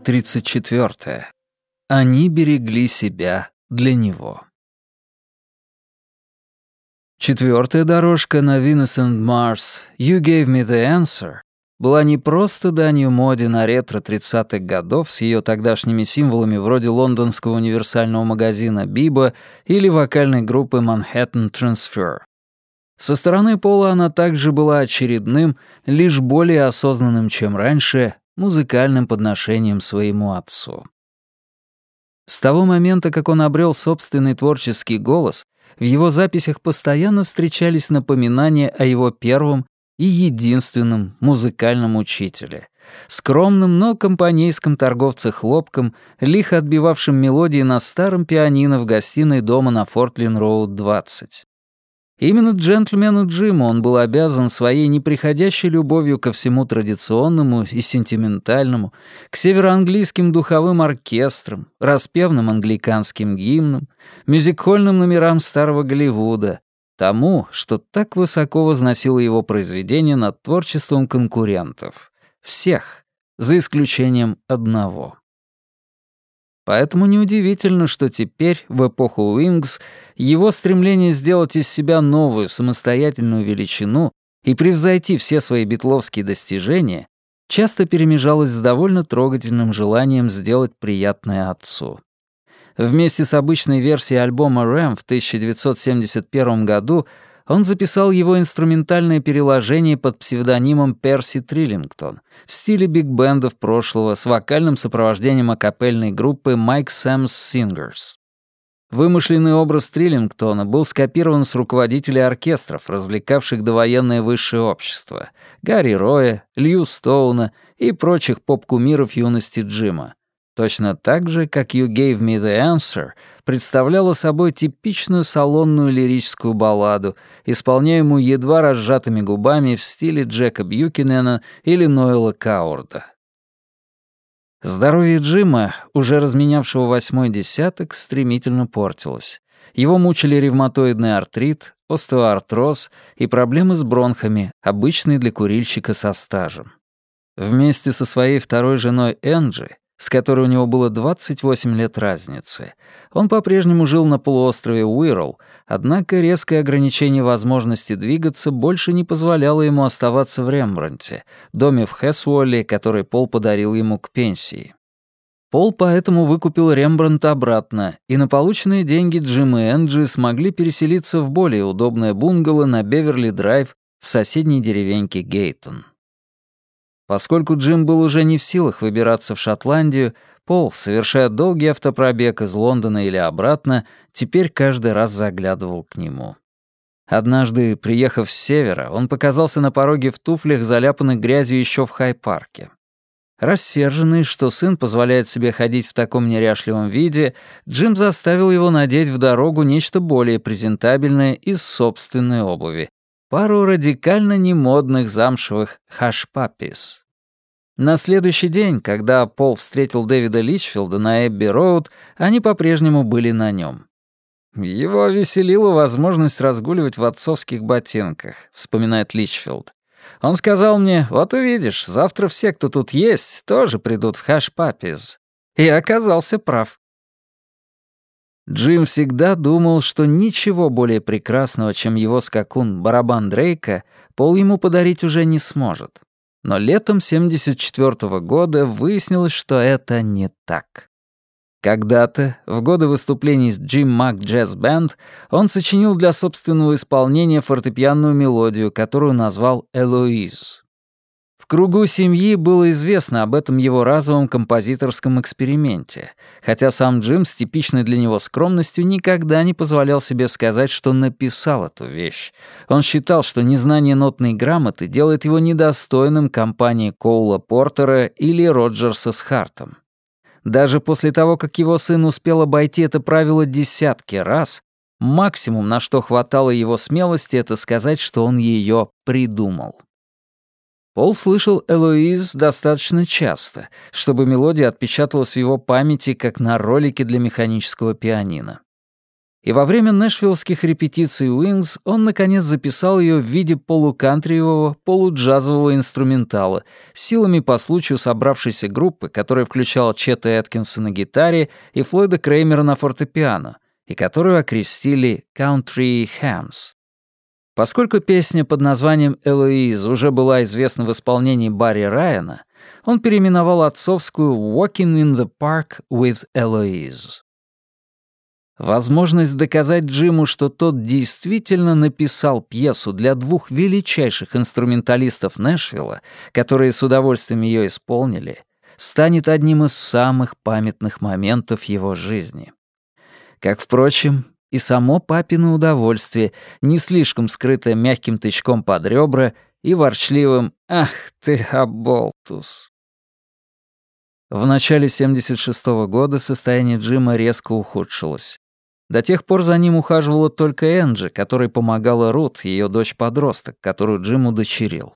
Глава 34. Они берегли себя для него. Четвертая дорожка на Venus and Mars «You gave me the answer» была не просто данью моде на ретро 30-х годов с ее тогдашними символами вроде лондонского универсального магазина «Биба» или вокальной группы Manhattan Transfer. Со стороны Пола она также была очередным, лишь более осознанным, чем раньше, музыкальным подношением своему отцу. С того момента, как он обрел собственный творческий голос, в его записях постоянно встречались напоминания о его первом и единственном музыкальном учителе, скромном, но компанейском торговце хлопком, лихо отбивавшем мелодии на старом пианино в гостиной дома на Фортлин-Роуд 20. Именно джентльмену Джиму он был обязан своей неприходящей любовью ко всему традиционному и сентиментальному, к североанглийским духовым оркестрам, распевным англиканским гимнам, мюзикхольным номерам старого Голливуда, тому, что так высоко возносило его произведение над творчеством конкурентов. Всех, за исключением одного. Поэтому неудивительно, что теперь, в эпоху Уингс, его стремление сделать из себя новую самостоятельную величину и превзойти все свои битловские достижения часто перемежалось с довольно трогательным желанием сделать приятное отцу. Вместе с обычной версией альбома «Рэм» в 1971 году он записал его инструментальное переложение под псевдонимом Перси Триллингтон в стиле биг-бендов прошлого с вокальным сопровождением акапельной группы Mike Sam's Singers. Вымышленный образ Триллингтона был скопирован с руководителей оркестров, развлекавших довоенное высшее общество, Гарри Роя, Лью Стоуна и прочих поп-кумиров юности Джима. Точно так же, как «You Gave Me The Answer» представляла собой типичную салонную лирическую балладу, исполняемую едва разжатыми губами в стиле Джека Бьюкинена или Ноэла Каурда. Здоровье Джима, уже разменявшего восьмой десяток, стремительно портилось. Его мучили ревматоидный артрит, остеоартроз и проблемы с бронхами, обычные для курильщика со стажем. Вместе со своей второй женой Энджи с которой у него было 28 лет разницы. Он по-прежнему жил на полуострове Уирл, однако резкое ограничение возможности двигаться больше не позволяло ему оставаться в Рембранте, доме в Хэсуолле, который Пол подарил ему к пенсии. Пол поэтому выкупил Рембрандт обратно, и на полученные деньги Джим и Энджи смогли переселиться в более удобное бунгало на Беверли-Драйв в соседней деревеньке Гейтон. Поскольку Джим был уже не в силах выбираться в Шотландию, Пол, совершая долгий автопробег из Лондона или обратно, теперь каждый раз заглядывал к нему. Однажды, приехав с севера, он показался на пороге в туфлях, заляпанных грязью еще в Хай-парке. Рассерженный, что сын позволяет себе ходить в таком неряшливом виде, Джим заставил его надеть в дорогу нечто более презентабельное из собственной обуви, пару радикально немодных замшевых хашпапис. На следующий день, когда Пол встретил Дэвида Личфилда на Эбби-Роуд, они по-прежнему были на нем. «Его веселила возможность разгуливать в отцовских ботинках», — вспоминает Личфилд. «Он сказал мне, вот увидишь, завтра все, кто тут есть, тоже придут в хаш-паппиз». И оказался прав. Джим всегда думал, что ничего более прекрасного, чем его скакун барабан Дрейка, Пол ему подарить уже не сможет. Но летом 74 -го года выяснилось, что это не так. Когда-то, в годы выступлений с Джим Мак Джаз Бэнд, он сочинил для собственного исполнения фортепианную мелодию, которую назвал «Элоиз». В кругу семьи было известно об этом его разовом композиторском эксперименте, хотя сам Джим с типичной для него скромностью никогда не позволял себе сказать, что написал эту вещь. Он считал, что незнание нотной грамоты делает его недостойным компании Коула Портера или Роджерса с Хартом. Даже после того, как его сын успел обойти это правило десятки раз, максимум, на что хватало его смелости, это сказать, что он ее придумал. Пол слышал Элоиз достаточно часто, чтобы мелодия отпечаталась в его памяти, как на ролике для механического пианино. И во время нэшвиллских репетиций Wings он, наконец, записал ее в виде полукантриевого, полуджазового инструментала, силами по случаю собравшейся группы, которая включала Чета Эткинса на гитаре и Флойда Креймера на фортепиано, и которую окрестили «Country Hams». Поскольку песня под названием «Элоиз» уже была известна в исполнении Барри Райана, он переименовал отцовскую «Walking in the Park with Eloise». Возможность доказать Джиму, что тот действительно написал пьесу для двух величайших инструменталистов Нэшвилла, которые с удовольствием ее исполнили, станет одним из самых памятных моментов его жизни. Как, впрочем, и само папино удовольствие, не слишком скрытое мягким тычком под ребра и ворчливым «Ах ты, оболтус!». В начале 76 -го года состояние Джима резко ухудшилось. До тех пор за ним ухаживала только Энджи, которой помогала Рут, ее дочь-подросток, которую Джим удочерил.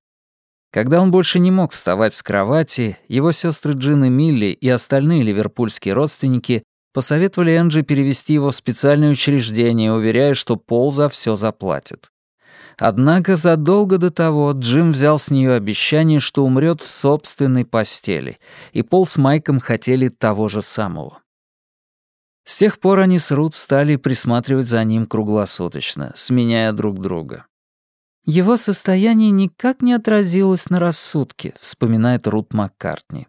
Когда он больше не мог вставать с кровати, его сестры Джин и Милли и остальные ливерпульские родственники посоветовали Энджи перевести его в специальное учреждение, уверяя, что Пол за все заплатит. Однако задолго до того Джим взял с нее обещание, что умрет в собственной постели, и Пол с Майком хотели того же самого. С тех пор они с Рут стали присматривать за ним круглосуточно, сменяя друг друга. «Его состояние никак не отразилось на рассудке», — вспоминает Рут Маккартни.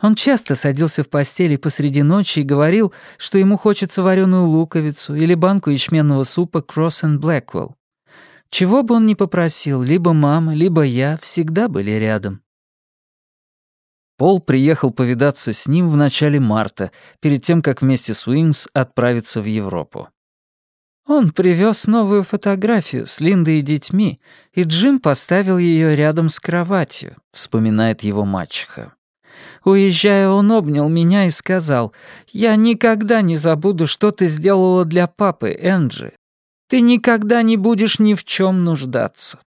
Он часто садился в постели посреди ночи и говорил, что ему хочется вареную луковицу или банку ячменного супа Crosse and Blackwell. Чего бы он ни попросил, либо мама, либо я всегда были рядом. Пол приехал повидаться с ним в начале марта, перед тем, как вместе с Wings отправиться в Европу. Он привез новую фотографию с Линдой и детьми, и Джим поставил ее рядом с кроватью, вспоминает его мачеха. Уезжая, он обнял меня и сказал, «Я никогда не забуду, что ты сделала для папы, Энджи. Ты никогда не будешь ни в чем нуждаться».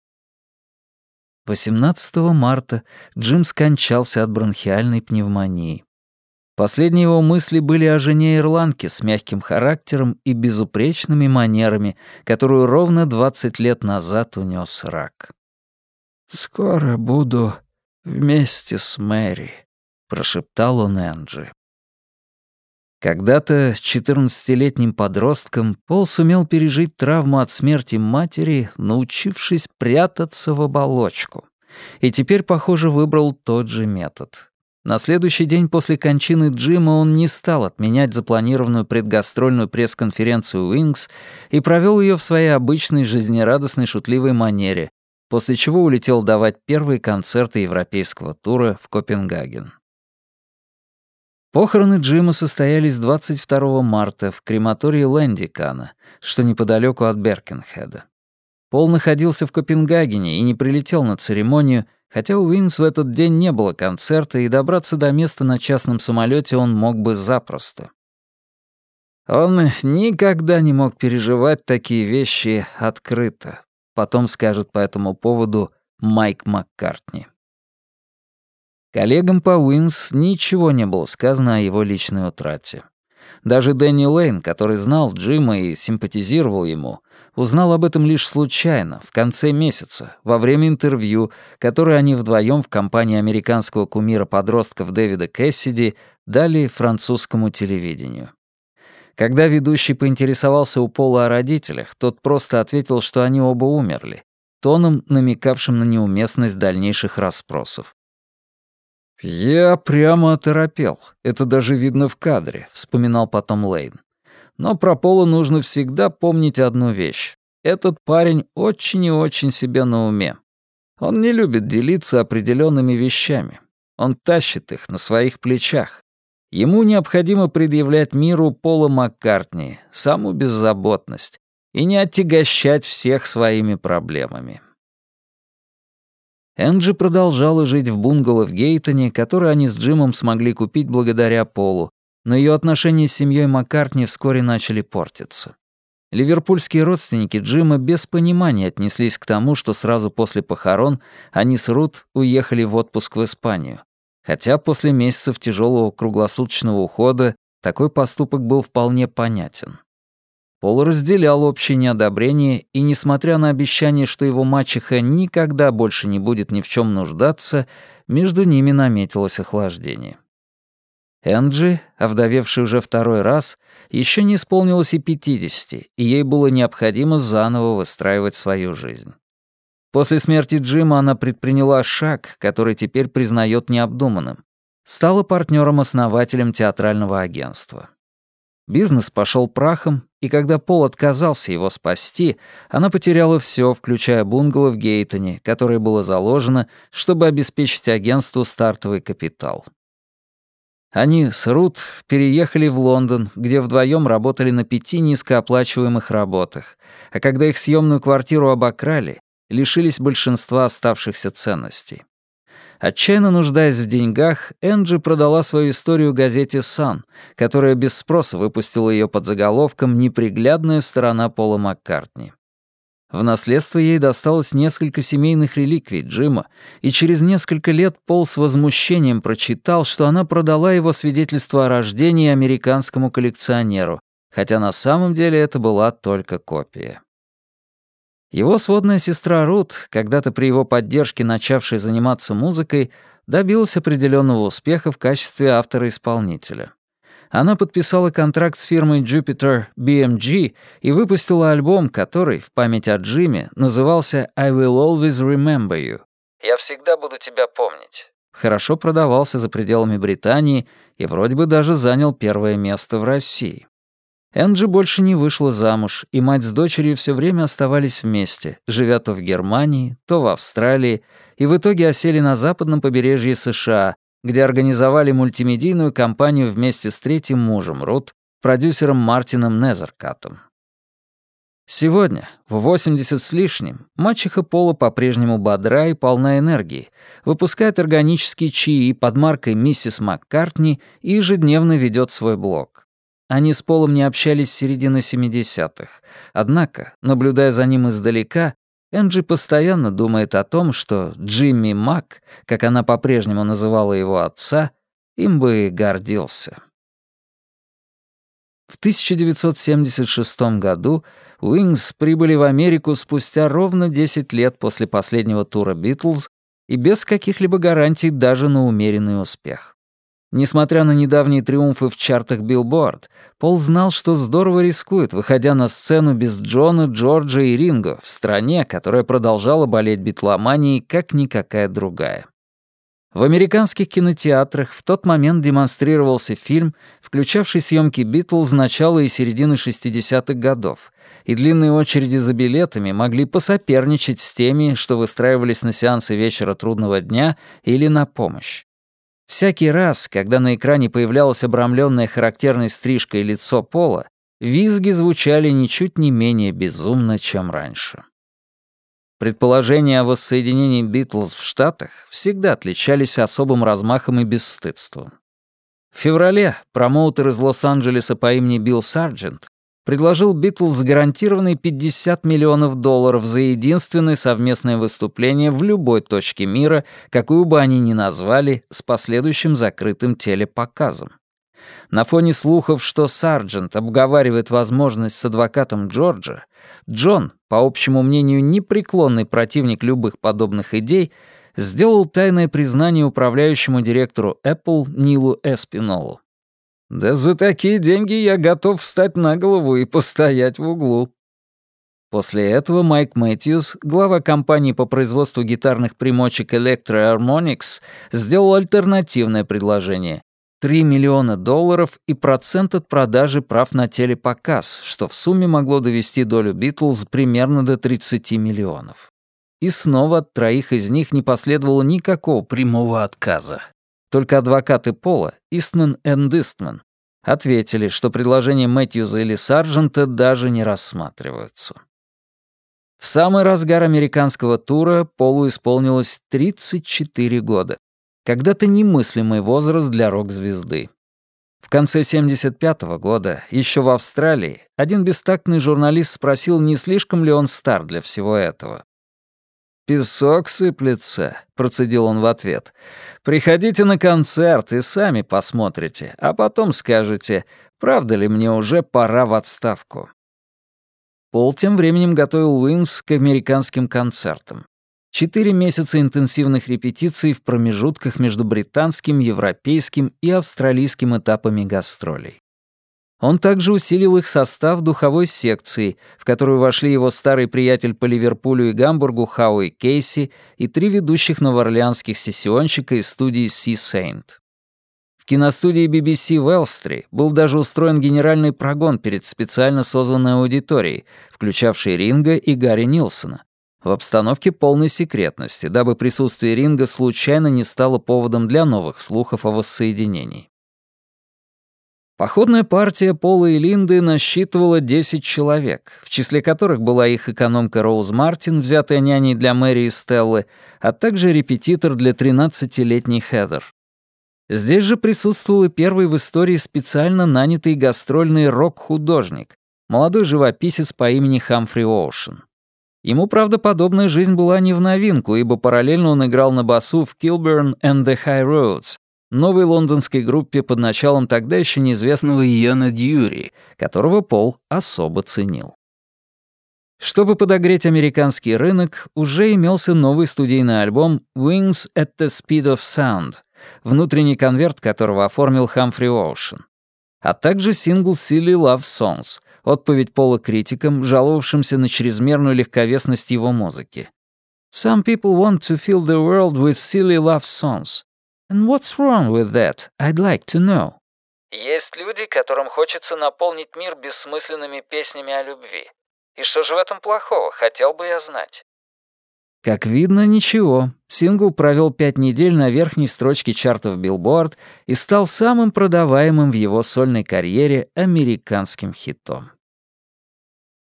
18 марта Джим скончался от бронхиальной пневмонии. Последние его мысли были о жене ирландке с мягким характером и безупречными манерами, которую ровно 20 лет назад унес рак. «Скоро буду вместе с Мэри», — прошептал он Энджи. Когда-то 14-летним подростком Пол сумел пережить травму от смерти матери, научившись прятаться в оболочку. И теперь, похоже, выбрал тот же метод. На следующий день после кончины Джима он не стал отменять запланированную предгастрольную пресс-конференцию Wings и провел ее в своей обычной жизнерадостной шутливой манере, после чего улетел давать первые концерты европейского тура в Копенгаген. Похороны Джима состоялись 22 марта в крематории Лэндикана, что неподалеку от Беркенхеда. Пол находился в Копенгагене и не прилетел на церемонию, хотя у Wings в этот день не было концерта, и добраться до места на частном самолете он мог бы запросто. Он никогда не мог переживать такие вещи открыто, потом скажет по этому поводу Майк Маккартни. Коллегам по Wings ничего не было сказано о его личной утрате. Даже Дэнни Лейн, который знал Джима и симпатизировал ему, узнал об этом лишь случайно, в конце месяца, во время интервью, которое они вдвоем в компании американского кумира подростков Дэвида Кэссиди дали французскому телевидению. Когда ведущий поинтересовался у Пола о родителях, тот просто ответил, что они оба умерли, тоном, намекавшим на неуместность дальнейших расспросов. «Я прямо оторопел. Это даже видно в кадре», — вспоминал потом Лейн. «Но про Пола нужно всегда помнить одну вещь. Этот парень очень и очень себе на уме. Он не любит делиться определенными вещами. Он тащит их на своих плечах. Ему необходимо предъявлять миру Пола Маккартни, саму беззаботность, и не отягощать всех своими проблемами. Энджи продолжала жить в бунгало в Гейтоне, который они с Джимом смогли купить благодаря Полу, но ее отношения с семьей Маккартни вскоре начали портиться. Ливерпульские родственники Джима без понимания отнеслись к тому, что сразу после похорон они с Рут уехали в отпуск в Испанию. Хотя после месяцев тяжелого круглосуточного ухода такой поступок был вполне понятен. Пол разделял общее неодобрение, и, несмотря на обещание, что его мачеха никогда больше не будет ни в чем нуждаться, между ними наметилось охлаждение. Энджи, овдовевшей уже второй раз, еще не исполнилось и пятидесяти, и ей было необходимо заново выстраивать свою жизнь. После смерти Джима она предприняла шаг, который теперь признает необдуманным. Стала партнером-основателем театрального агентства. Бизнес пошел прахом, и когда Пол отказался его спасти, она потеряла все, включая бунгало в Гейтоне, которое было заложено, чтобы обеспечить агентству стартовый капитал. Они с Рут переехали в Лондон, где вдвоем работали на пяти низкооплачиваемых работах, а когда их съемную квартиру обокрали, лишились большинства оставшихся ценностей. Отчаянно нуждаясь в деньгах, Энджи продала свою историю газете «Сан», которая без спроса выпустила ее под заголовком «Неприглядная сторона Пола Маккартни». В наследство ей досталось несколько семейных реликвий Джима, и через несколько лет Пол с возмущением прочитал, что она продала его свидетельство о рождении американскому коллекционеру, хотя на самом деле это была только копия. Его сводная сестра Рут, когда-то при его поддержке начавшая заниматься музыкой, добилась определенного успеха в качестве автора-исполнителя. Она подписала контракт с фирмой Jupiter BMG и выпустила альбом, который, в память о Джиме, назывался «I will always remember you». «Я всегда буду тебя помнить». Хорошо продавался за пределами Британии и вроде бы даже занял первое место в России. Энджи больше не вышла замуж, и мать с дочерью все время оставались вместе, живя то в Германии, то в Австралии, и в итоге осели на западном побережье США, где организовали мультимедийную кампанию вместе с третьим мужем Рут, продюсером Мартином Незеркатом. Сегодня, в 80 с лишним, мачеха Пола по-прежнему бодра и полна энергии, выпускает органические чаи под маркой «Миссис Маккартни» и ежедневно ведет свой блог. Они с Полом не общались с середины 70-х. Однако, наблюдая за ним издалека, Энджи постоянно думает о том, что Джимми Мак, как она по-прежнему называла его отца, им бы гордился. В 1976 году Уингс прибыли в Америку спустя ровно 10 лет после последнего тура «Битлз» и без каких-либо гарантий даже на умеренный успех. Несмотря на недавние триумфы в чартах Билборд, Пол знал, что здорово рискует, выходя на сцену без Джона, Джорджа и Ринго в стране, которая продолжала болеть битломанией, как никакая другая. В американских кинотеатрах в тот момент демонстрировался фильм, включавший съемки Битлз начала и середины 60-х годов, и длинные очереди за билетами могли посоперничать с теми, что выстраивались на сеансы вечера трудного дня или на помощь. Всякий раз, когда на экране появлялось обрамленное характерной стрижкой лицо Пола, визги звучали ничуть не менее безумно, чем раньше. Предположения о воссоединении Битлз в Штатах всегда отличались особым размахом и бесстыдством. В феврале промоутер из Лос-Анджелеса по имени Билл Сарджент предложил Битлз гарантированные 50 миллионов долларов за единственное совместное выступление в любой точке мира, какую бы они ни назвали, с последующим закрытым телепоказом. На фоне слухов, что Сарджент обговаривает возможность с адвокатом Джорджа, Джон, по общему мнению непреклонный противник любых подобных идей, сделал тайное признание управляющему директору Apple Нилу Эспинолу. Да за такие деньги я готов встать на голову и постоять в углу. После этого Майк Мэтьюс, глава компании по производству гитарных примочек Electro Harmonix, сделал альтернативное предложение. 3 миллиона долларов и процент от продажи прав на телепоказ, что в сумме могло довести долю Битлз примерно до 30 миллионов. И снова от троих из них не последовало никакого прямого отказа. Только адвокаты Пола, Истман и Истман, ответили, что предложения Мэтьюза или Сарджента даже не рассматриваются. В самый разгар американского тура Полу исполнилось 34 года. Когда-то немыслимый возраст для рок-звезды. В конце 75 -го года, еще в Австралии, один бестактный журналист спросил, не слишком ли он стар для всего этого. «Песок сыплется», — процедил он в ответ. «Приходите на концерт и сами посмотрите, а потом скажете, правда ли мне уже пора в отставку». Пол тем временем готовил Wings к американским концертам. Четыре месяца интенсивных репетиций в промежутках между британским, европейским и австралийским этапами гастролей. Он также усилил их состав духовой секции, в которую вошли его старый приятель по Ливерпулю и Гамбургу Хауи Кейси и три ведущих новоорлеанских сессионщика из студии Sea Saint. В киностудии BBC в Элстри был даже устроен генеральный прогон перед специально созданной аудиторией, включавшей Ринга и Гарри Нилсона, в обстановке полной секретности, дабы присутствие Ринга случайно не стало поводом для новых слухов о воссоединении. Походная партия Пола и Линды насчитывала 10 человек, в числе которых была их экономка Роуз Мартин, взятая няней для Мэри и Стеллы, а также репетитор для 13-летней Хедер. Здесь же присутствовал и первый в истории специально нанятый гастрольный рок-художник, молодой живописец по имени Хамфри Оушен. Ему, правда, подобная жизнь была не в новинку, ибо параллельно он играл на басу в Kilburn and the High Roads, новой лондонской группе под началом тогда еще неизвестного Иона Дьюри, которого Пол особо ценил. Чтобы подогреть американский рынок, уже имелся новый студийный альбом «Wings at the Speed of Sound», внутренний конверт которого оформил Хамфри Оушен, а также сингл «Silly Love Songs», отповедь Пола критикам, жаловавшимся на чрезмерную легковесность его музыки. «Some people want to fill the world with silly love songs. And what's wrong with that? I'd like to know». Есть люди, которым хочется наполнить мир бессмысленными песнями о любви. И что же в этом плохого, хотел бы я знать. Как видно, ничего. Сингл провел пять недель на верхней строчке чартов Billboard и стал самым продаваемым в его сольной карьере американским хитом.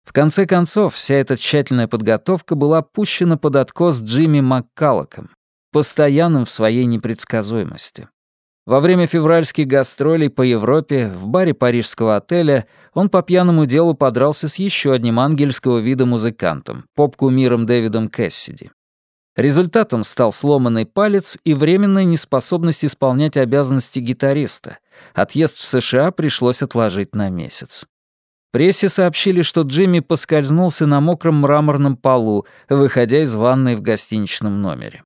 В конце концов, вся эта тщательная подготовка была пущена под откос Джимми Маккаллоком, постоянным в своей непредсказуемости. Во время февральских гастролей по Европе в баре парижского отеля он по пьяному делу подрался с еще одним ангельского вида музыкантом, поп-кумиром Дэвидом Кэссиди. Результатом стал сломанный палец и временная неспособность исполнять обязанности гитариста. Отъезд в США пришлось отложить на месяц. Прессе сообщили, что Джимми поскользнулся на мокром мраморном полу, выходя из ванной в гостиничном номере.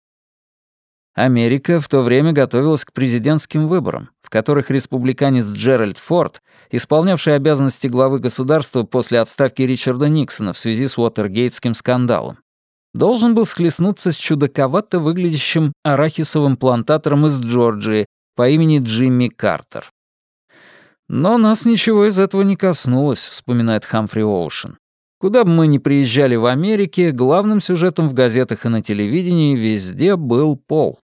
Америка в то время готовилась к президентским выборам, в которых республиканец Джеральд Форд, исполнявший обязанности главы государства после отставки Ричарда Никсона в связи с Уотергейтским скандалом, должен был схлестнуться с чудаковато выглядящим арахисовым плантатором из Джорджии по имени Джимми Картер. «Но нас ничего из этого не коснулось», — вспоминает Хамфри Оушен. «Куда бы мы ни приезжали в Америке, главным сюжетом в газетах и на телевидении везде был пол».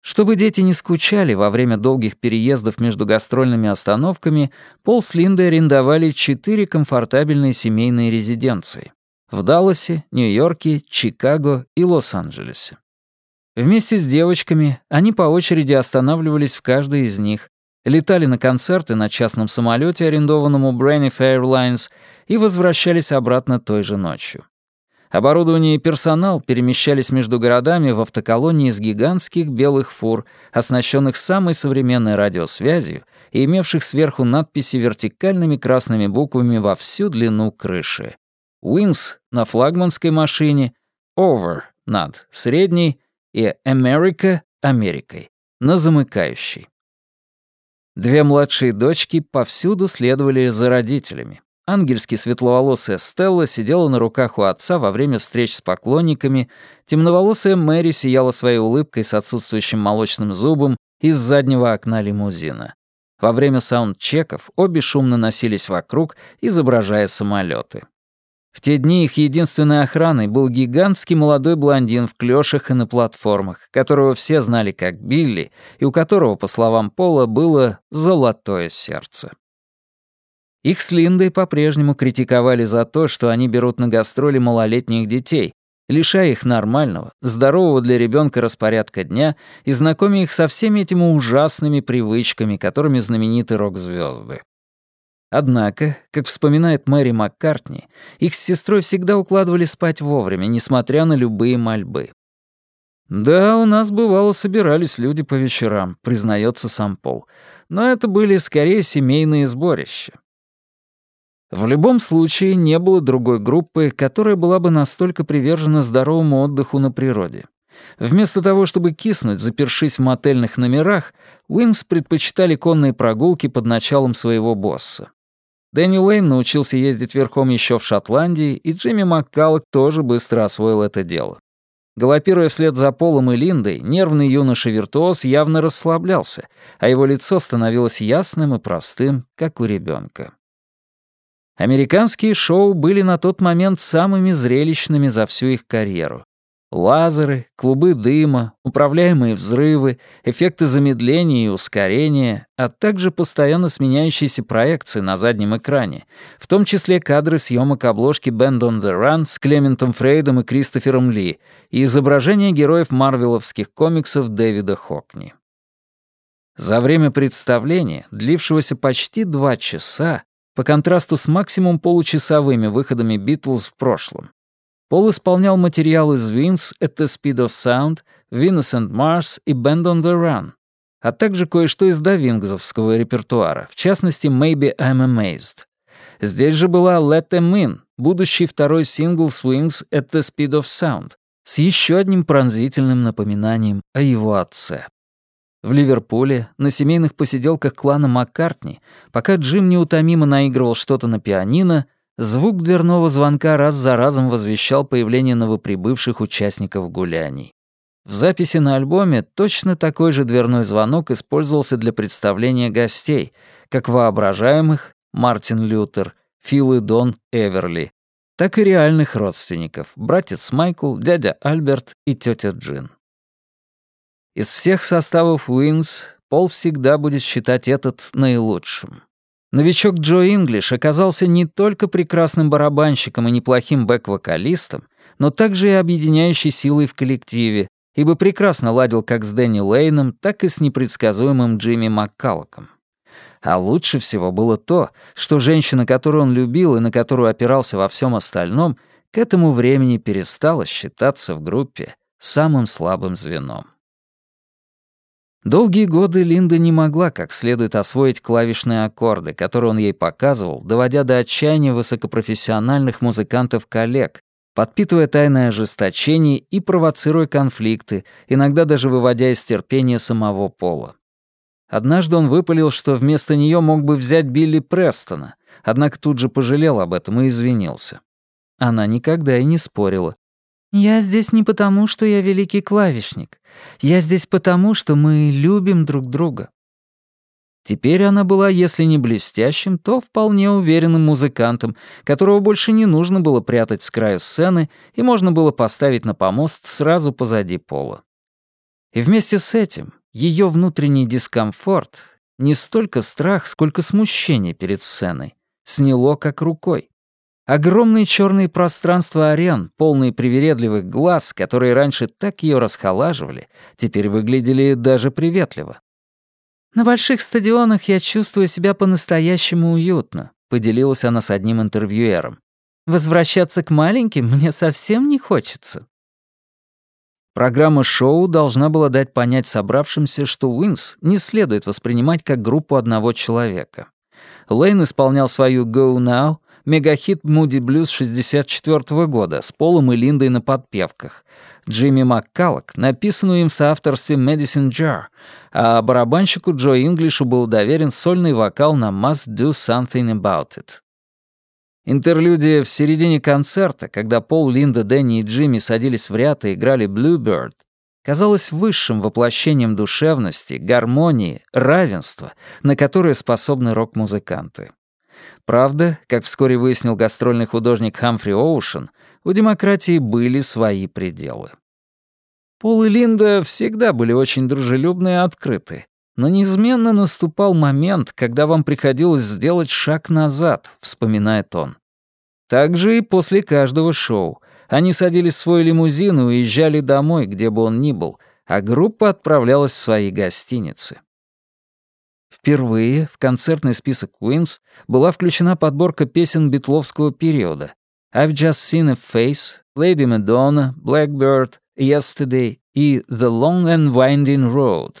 Чтобы дети не скучали во время долгих переездов между гастрольными остановками, Пол с Линдой арендовали четыре комфортабельные семейные резиденции — в Далласе, Нью-Йорке, Чикаго и Лос-Анджелесе. Вместе с девочками они по очереди останавливались в каждой из них, летали на концерты на частном самолете, арендованном у Braniff Airlines, и возвращались обратно той же ночью. Оборудование и персонал перемещались между городами в автоколонии из гигантских белых фур, оснащенных самой современной радиосвязью и имевших сверху надписи вертикальными красными буквами во всю длину крыши. «Wings» на флагманской машине, «Over» над средней и «America» — Америкой на замыкающей. Две младшие дочки повсюду следовали за родителями. Ангельски светловолосая Стелла сидела на руках у отца во время встреч с поклонниками, темноволосая Мэри сияла своей улыбкой с отсутствующим молочным зубом из заднего окна лимузина. Во время саундчеков обе шумно носились вокруг, изображая самолеты. В те дни их единственной охраной был гигантский молодой блондин в клёшах и на платформах, которого все знали как Билли, и у которого, по словам Пола, было «золотое сердце». Их с Линдой по-прежнему критиковали за то, что они берут на гастроли малолетних детей, лишая их нормального, здорового для ребенка распорядка дня и знакомя их со всеми этими ужасными привычками, которыми знамениты рок-звезды. Однако, как вспоминает Мэри Маккартни, их с сестрой всегда укладывали спать вовремя, несмотря на любые мольбы. «Да, у нас, бывало, собирались люди по вечерам», — признается сам Пол. «Но это были скорее семейные сборища. В любом случае, не было другой группы, которая была бы настолько привержена здоровому отдыху на природе. Вместо того, чтобы киснуть, запершись в мотельных номерах, Wings предпочитали конные прогулки под началом своего босса. Дэнни Лейн научился ездить верхом еще в Шотландии, и Джимми Маккаллок тоже быстро освоил это дело. Галопируя вслед за Полом и Линдой, нервный юноша-виртуоз явно расслаблялся, а его лицо становилось ясным и простым, как у ребенка. Американские шоу были на тот момент самыми зрелищными за всю их карьеру. Лазеры, клубы дыма, управляемые взрывы, эффекты замедления и ускорения, а также постоянно сменяющиеся проекции на заднем экране, в том числе кадры съемок обложки «Band on the Run» с Клементом Фрейдом и Кристофером Ли и изображения героев марвеловских комиксов Дэвида Хокни. За время представления, длившегося почти два часа, по контрасту с максимум получасовыми выходами «Битлз» в прошлом, Пол исполнял материал из Vince at the Speed of Sound, Venus and Mars и Band on the Run, а также кое-что из давингзовского репертуара, в частности Maybe I'm Amazed. Здесь же была Let Them In, будущий второй сингл Swings at the Speed of Sound, с еще одним пронзительным напоминанием о его отце. В Ливерпуле, на семейных посиделках клана Маккартни, пока Джим неутомимо наигрывал что-то на пианино, Звук дверного звонка раз за разом возвещал появление новоприбывших участников гуляний. В записи на альбоме точно такой же дверной звонок использовался для представления гостей, как воображаемых Мартин Лютер, Фил и Дон Эверли, так и реальных родственников, братец Майкл, дядя Альберт и тетя Джин. Из всех составов Wings Пол всегда будет считать этот наилучшим. Новичок Джо Инглиш оказался не только прекрасным барабанщиком и неплохим бэк-вокалистом, но также и объединяющей силой в коллективе, ибо прекрасно ладил как с Дэнни Лейном, так и с непредсказуемым Джимми Маккаллоком. А лучше всего было то, что женщина, которую он любил и на которую опирался во всем остальном, к этому времени перестала считаться в группе самым слабым звеном. Долгие годы Линда не могла как следует освоить клавишные аккорды, которые он ей показывал, доводя до отчаяния высокопрофессиональных музыкантов-коллег, подпитывая тайное ожесточение и провоцируя конфликты, иногда даже выводя из терпения самого Пола. Однажды он выпалил, что вместо нее мог бы взять Билли Престона, однако тут же пожалел об этом и извинился. Она никогда и не спорила. «Я здесь не потому, что я великий клавишник. Я здесь потому, что мы любим друг друга». Теперь она была, если не блестящим, то вполне уверенным музыкантом, которого больше не нужно было прятать с краю сцены и можно было поставить на помост сразу позади пола. И вместе с этим ее внутренний дискомфорт, не столько страх, сколько смущение перед сценой, сняло как рукой. Огромные черные пространства арен, полные привередливых глаз, которые раньше так ее расхолаживали, теперь выглядели даже приветливо. «На больших стадионах я чувствую себя по-настоящему уютно», — поделилась она с одним интервьюером. «Возвращаться к маленьким мне совсем не хочется». Программа шоу должна была дать понять собравшимся, что Уинс не следует воспринимать как группу одного человека. Лейн исполнял свою «Go Now», мегахит «Муди Блюз» 64 года с Полом и Линдой на подпевках, Джимми Маккаллок, написанную им в соавторстве «Medicine Jar», а барабанщику Джо Инглишу был доверен сольный вокал на «Must Do Something About It». Интерлюдия в середине концерта, когда Пол, Линда, Дэнни и Джимми садились в ряд и играли «Bluebird», казалось высшим воплощением душевности, гармонии, равенства, на которое способны рок-музыканты. Правда, как вскоре выяснил гастрольный художник Хамфри Оушен, у демократии были свои пределы. Пол и Линда всегда были очень дружелюбны и открыты, но неизменно наступал момент, когда вам приходилось сделать шаг назад, вспоминает он. Также и после каждого шоу. Они садились в свой лимузин и уезжали домой, где бы он ни был, а группа отправлялась в свои гостиницы. Впервые в концертный список Queens была включена подборка песен битловского периода «I've Just Seen a Face», «Lady Madonna», «Blackbird», «Yesterday» и «The Long and Winding Road».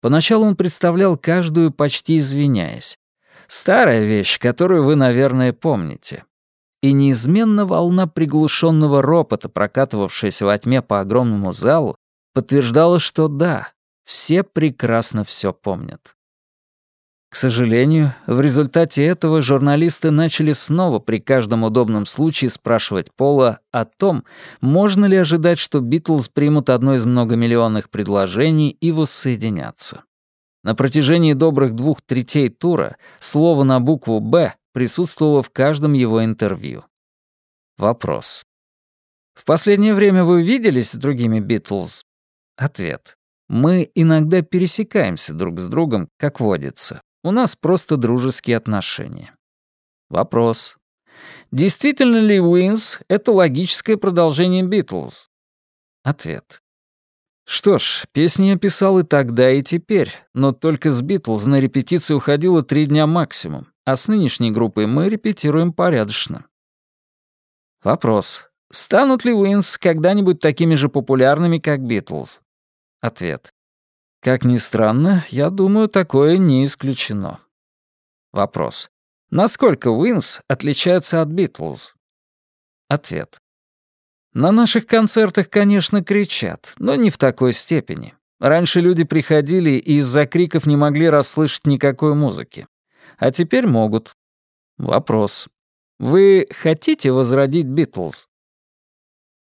Поначалу он представлял каждую, почти извиняясь. Старая вещь, которую вы, наверное, помните. И неизменно волна приглушенного ропота, прокатывавшаяся во тьме по огромному залу, подтверждала, что да, все прекрасно все помнят. К сожалению, в результате этого журналисты начали снова при каждом удобном случае спрашивать Пола о том, можно ли ожидать, что Битлз примут одно из многомиллионных предложений и воссоединятся. На протяжении добрых двух третей тура слово на букву «Б» присутствовало в каждом его интервью. Вопрос. «В последнее время вы виделись с другими Битлз?» Ответ. «Мы иногда пересекаемся друг с другом, как водится. У нас просто дружеские отношения. Вопрос. Действительно ли Уинс — это логическое продолжение Битлз? Ответ. Что ж, песни я писал и тогда, и теперь, но только с Битлз на репетиции уходило три дня максимум, а с нынешней группой мы репетируем порядочно. Вопрос. Станут ли Уинс когда-нибудь такими же популярными, как Битлз? Ответ. Как ни странно, я думаю, такое не исключено. Вопрос. Насколько Уинс отличаются от Битлз? Ответ. На наших концертах, конечно, кричат, но не в такой степени. Раньше люди приходили и из-за криков не могли расслышать никакой музыки. А теперь могут. Вопрос. Вы хотите возродить Битлз?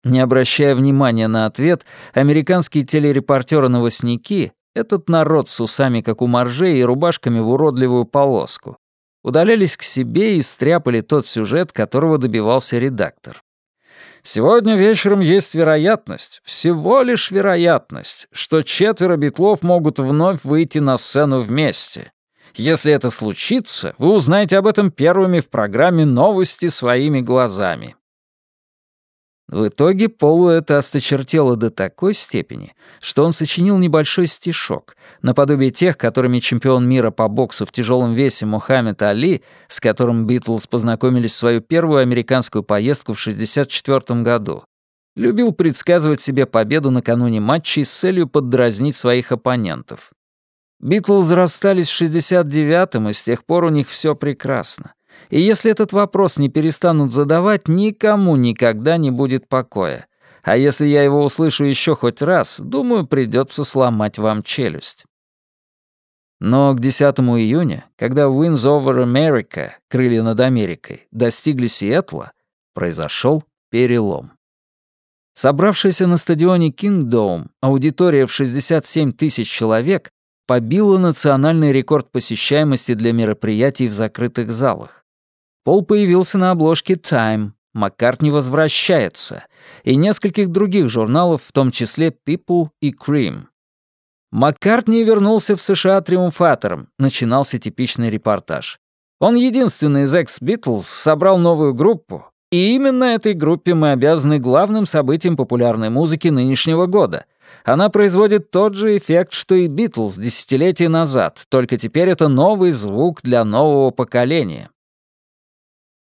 Не обращая внимания на ответ, американские телерепортеры-новостники этот народ с усами, как у моржей, и рубашками в уродливую полоску. Удалялись к себе и стряпали тот сюжет, которого добивался редактор. Сегодня вечером есть вероятность, всего лишь вероятность, что четверо битлов могут вновь выйти на сцену вместе. Если это случится, вы узнаете об этом первыми в программе «Новости своими глазами». В итоге Полу это осточертело до такой степени, что он сочинил небольшой стишок, наподобие тех, которыми чемпион мира по боксу в тяжелом весе Мухаммед Али, с которым Битлз познакомились в свою первую американскую поездку в 1964 году, любил предсказывать себе победу накануне матчей с целью поддразнить своих оппонентов. Битлз расстались в 69-м, и с тех пор у них все прекрасно. И если этот вопрос не перестанут задавать, никому никогда не будет покоя. А если я его услышу еще хоть раз, думаю, придется сломать вам челюсть. Но к 10 июня, когда Winds Over America, крылья над Америкой, достигли Сиэтла, произошел перелом. Собравшаяся на стадионе Кингдоум аудитория в 67 тысяч человек побила национальный рекорд посещаемости для мероприятий в закрытых залах. Пол появился на обложке Time, Маккартни возвращается и нескольких других журналов, в том числе People и Cream. Маккартни вернулся в США триумфатором, начинался типичный репортаж. Он единственный из экс-Битлз собрал новую группу, и именно этой группе мы обязаны главным событием популярной музыки нынешнего года. Она производит тот же эффект, что и Битлз десятилетия назад, только теперь это новый звук для нового поколения.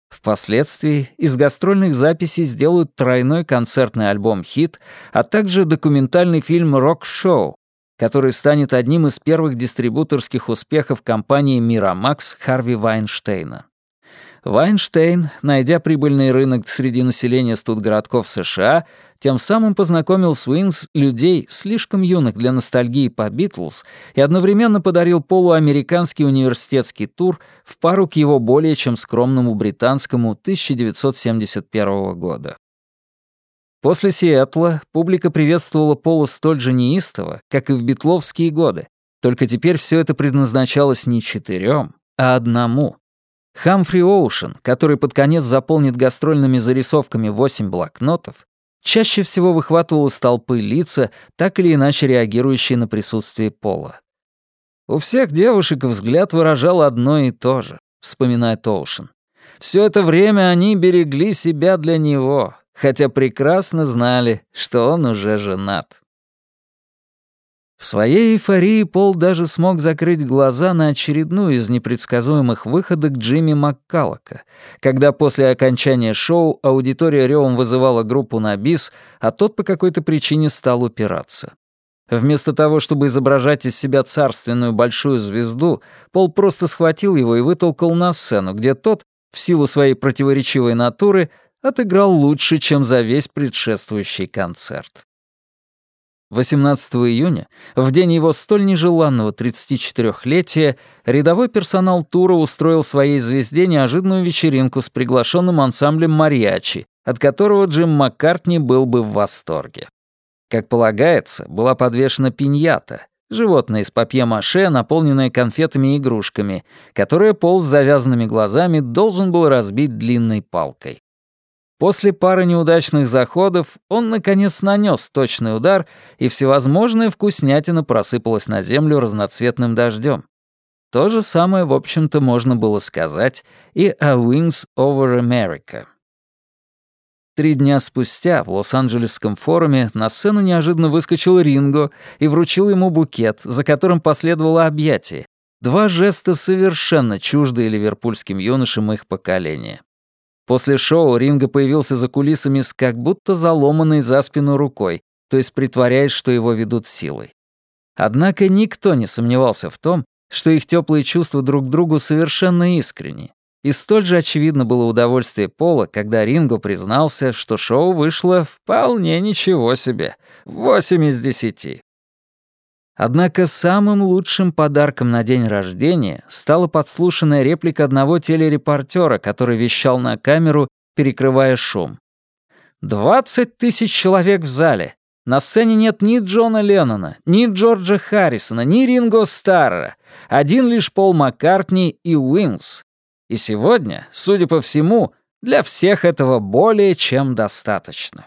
Впоследствии из гастрольных записей сделают тройной концертный альбом «Хит», а также документальный фильм «Рок-шоу», который станет одним из первых дистрибуторских успехов компании «Мирамакс» Харви Вайнштейна. Вайнштейн, найдя прибыльный рынок среди населения студгородков США, тем самым познакомил с Уинс людей, слишком юных для ностальгии по Битлз, и одновременно подарил полуамериканский университетский тур в пару к его более чем скромному британскому 1971 года. После Сиэтла публика приветствовала Пола столь же неистово, как и в битловские годы, только теперь все это предназначалось не четырем, а одному Хамфри Оушен, который под конец заполнит гастрольными зарисовками восемь блокнотов, чаще всего выхватывал из толпы лица, так или иначе реагирующие на присутствие пола. «У всех девушек взгляд выражал одно и то же», — вспоминает Оушен. «Все это время они берегли себя для него, хотя прекрасно знали, что он уже женат». В своей эйфории Пол даже смог закрыть глаза на очередную из непредсказуемых выходок Джимми Маккаллока, когда после окончания шоу аудитория ревом вызывала группу на бис, а тот по какой-то причине стал упираться. Вместо того, чтобы изображать из себя царственную большую звезду, Пол просто схватил его и вытолкал на сцену, где тот, в силу своей противоречивой натуры, отыграл лучше, чем за весь предшествующий концерт. 18 июня, в день его столь нежеланного 34-летия, рядовой персонал тура устроил своей звезде неожиданную вечеринку с приглашенным ансамблем «Мариачи», от которого Джим Маккартни был бы в восторге. Как полагается, была подвешена пиньята, животное из папье-маше, наполненное конфетами и игрушками, которое Пол с завязанными глазами должен был разбить длинной палкой. После пары неудачных заходов он, наконец, нанес точный удар, и всевозможная вкуснятина просыпалась на землю разноцветным дождем. То же самое, в общем-то, можно было сказать и о Wings Over America. Три дня спустя в Лос-Анджелесском форуме на сцену неожиданно выскочил Ринго и вручил ему букет, за которым последовало объятие. Два жеста совершенно чуждые ливерпульским юношам их поколения. После шоу Ринго появился за кулисами с как будто заломанной за спину рукой, то есть притворяясь, что его ведут силой. Однако никто не сомневался в том, что их теплые чувства друг к другу совершенно искренни. И столь же очевидно было удовольствие Пола, когда Ринго признался, что шоу вышло вполне ничего себе. Восемь из десяти. Однако самым лучшим подарком на день рождения стала подслушанная реплика одного телерепортера, который вещал на камеру, перекрывая шум. «Двадцать тысяч человек в зале. На сцене нет ни Джона Леннона, ни Джорджа Харрисона, ни Ринго Старра. Один лишь Пол Маккартни и Уинс. И сегодня, судя по всему, для всех этого более чем достаточно».